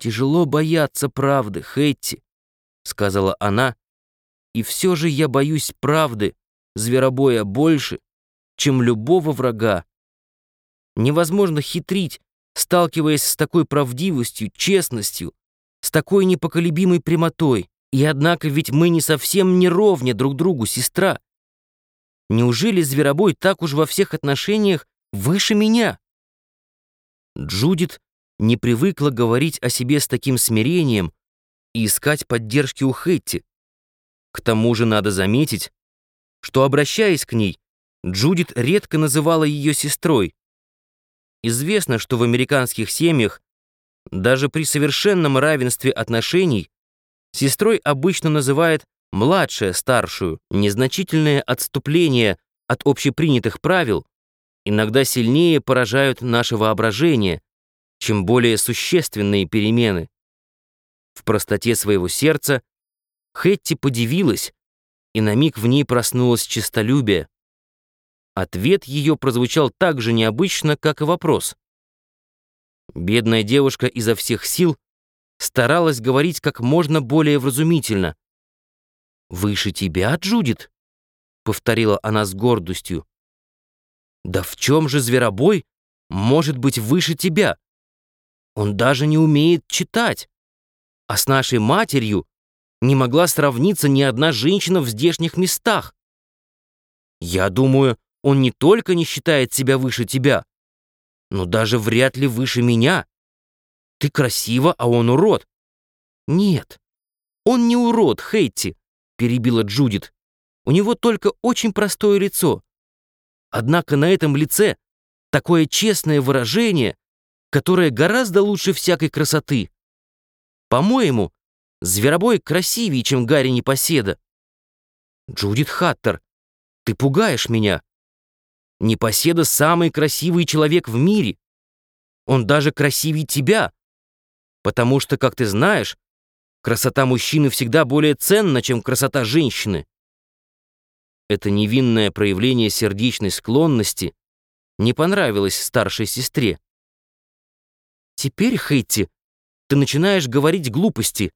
«Тяжело бояться правды, Хэтти», — сказала она, «и все же я боюсь правды, зверобоя больше, чем любого врага. Невозможно хитрить, сталкиваясь с такой правдивостью, честностью, с такой непоколебимой прямотой. И однако ведь мы не совсем не ровня друг другу, сестра. Неужели зверобой так уж во всех отношениях выше меня?» Джудит не привыкла говорить о себе с таким смирением и искать поддержки у Хэтти. К тому же надо заметить, что, обращаясь к ней, Джудит редко называла ее сестрой. Известно, что в американских семьях даже при совершенном равенстве отношений сестрой обычно называют младшая старшую. Незначительные отступления от общепринятых правил иногда сильнее поражают наше воображение, чем более существенные перемены. В простоте своего сердца Хэтти подивилась, и на миг в ней проснулось честолюбие. Ответ ее прозвучал так же необычно, как и вопрос. Бедная девушка изо всех сил старалась говорить как можно более вразумительно. «Выше тебя, Джудит?» — повторила она с гордостью. «Да в чем же зверобой может быть выше тебя?» Он даже не умеет читать. А с нашей матерью не могла сравниться ни одна женщина в здешних местах. Я думаю, он не только не считает себя выше тебя, но даже вряд ли выше меня. Ты красива, а он урод. Нет, он не урод, Хейти, перебила Джудит. У него только очень простое лицо. Однако на этом лице такое честное выражение, которая гораздо лучше всякой красоты. По-моему, Зверобой красивее, чем Гарри Непоседа. Джудит Хаттер, ты пугаешь меня. Непоседа — самый красивый человек в мире. Он даже красивее тебя. Потому что, как ты знаешь, красота мужчины всегда более ценна, чем красота женщины. Это невинное проявление сердечной склонности не понравилось старшей сестре. Теперь, Хэтти, ты начинаешь говорить глупости.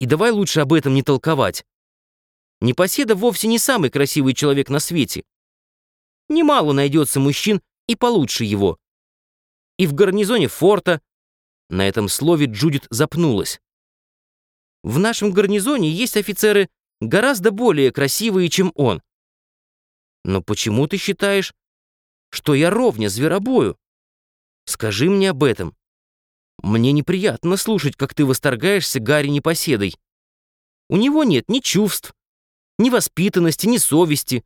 И давай лучше об этом не толковать. Непоседа вовсе не самый красивый человек на свете. Немало найдется мужчин и получше его. И в гарнизоне форта... На этом слове Джудит запнулась. В нашем гарнизоне есть офицеры гораздо более красивые, чем он. Но почему ты считаешь, что я ровня зверобою? Скажи мне об этом. Мне неприятно слушать, как ты восторгаешься Гарри непоседой. У него нет ни чувств, ни воспитанности, ни совести.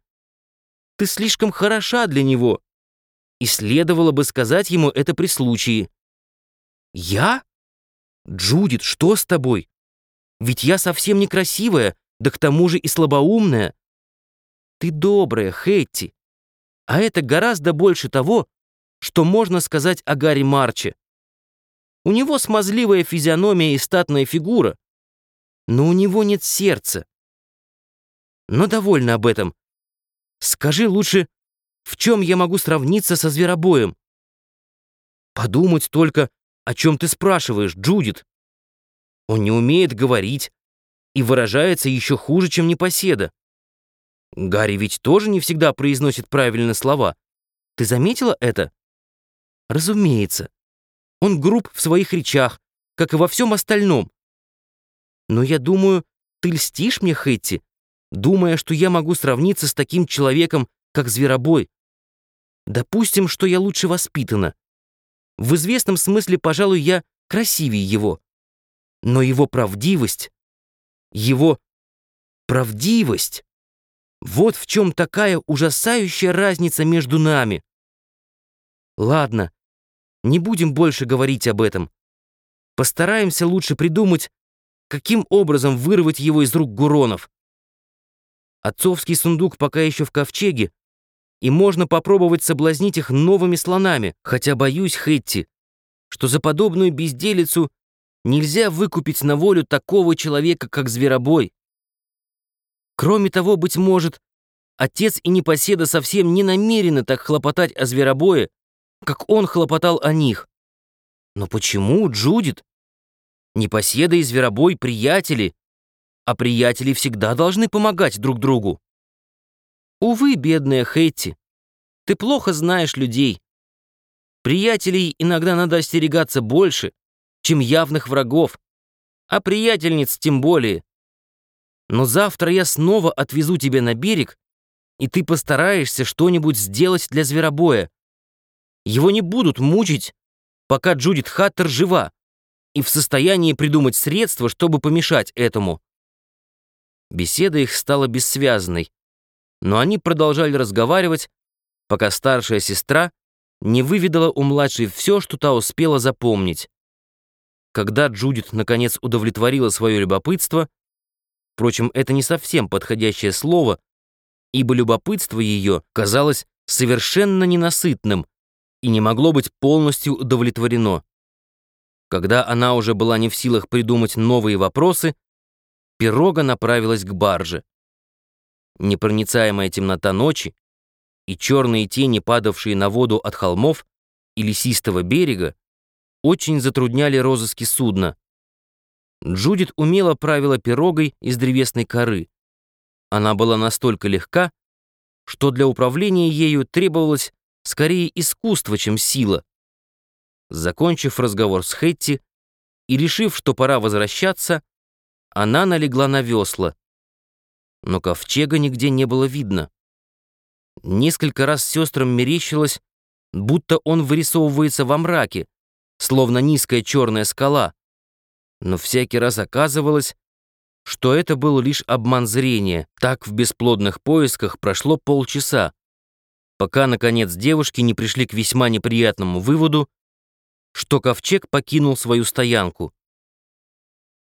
Ты слишком хороша для него. И следовало бы сказать ему это при случае. Я? Джудит, что с тобой? Ведь я совсем некрасивая, да к тому же и слабоумная. Ты добрая, Хэтти. А это гораздо больше того, что можно сказать о Гарри Марче. У него смазливая физиономия и статная фигура, но у него нет сердца. Но довольно об этом. Скажи лучше, в чем я могу сравниться со зверобоем? Подумать только, о чем ты спрашиваешь, Джудит. Он не умеет говорить и выражается еще хуже, чем непоседа. Гарри ведь тоже не всегда произносит правильно слова. Ты заметила это? Разумеется. Он груб в своих речах, как и во всем остальном. Но я думаю, ты льстишь мне, Хэтти, думая, что я могу сравниться с таким человеком, как Зверобой. Допустим, что я лучше воспитана. В известном смысле, пожалуй, я красивее его. Но его правдивость, его правдивость, вот в чем такая ужасающая разница между нами. Ладно, не будем больше говорить об этом. Постараемся лучше придумать, каким образом вырвать его из рук Гуронов. Отцовский сундук пока еще в ковчеге, и можно попробовать соблазнить их новыми слонами, хотя боюсь, Хэтти, что за подобную безделицу нельзя выкупить на волю такого человека, как Зверобой. Кроме того, быть может, отец и непоседа совсем не намерены так хлопотать о Зверобое, как он хлопотал о них. Но почему, Джудит? Непоседа и зверобой — приятели, а приятели всегда должны помогать друг другу. Увы, бедная Хэтти, ты плохо знаешь людей. Приятелей иногда надо остерегаться больше, чем явных врагов, а приятельниц тем более. Но завтра я снова отвезу тебя на берег, и ты постараешься что-нибудь сделать для зверобоя. Его не будут мучить, пока Джудит Хаттер жива и в состоянии придумать средства, чтобы помешать этому. Беседа их стала бессвязной, но они продолжали разговаривать, пока старшая сестра не выведала у младшей все, что та успела запомнить. Когда Джудит наконец удовлетворила свое любопытство, впрочем, это не совсем подходящее слово, ибо любопытство ее казалось совершенно ненасытным и не могло быть полностью удовлетворено. Когда она уже была не в силах придумать новые вопросы, пирога направилась к барже. Непроницаемая темнота ночи и черные тени, падавшие на воду от холмов и лесистого берега, очень затрудняли розыски судна. Джудит умело правила пирогой из древесной коры. Она была настолько легка, что для управления ею требовалось скорее искусство, чем сила. Закончив разговор с Хэтти и решив, что пора возвращаться, она налегла на весла. Но ковчега нигде не было видно. Несколько раз сестрам мерещилось, будто он вырисовывается во мраке, словно низкая черная скала. Но всякий раз оказывалось, что это был лишь обман зрения. Так в бесплодных поисках прошло полчаса, пока, наконец, девушки не пришли к весьма неприятному выводу, что ковчег покинул свою стоянку.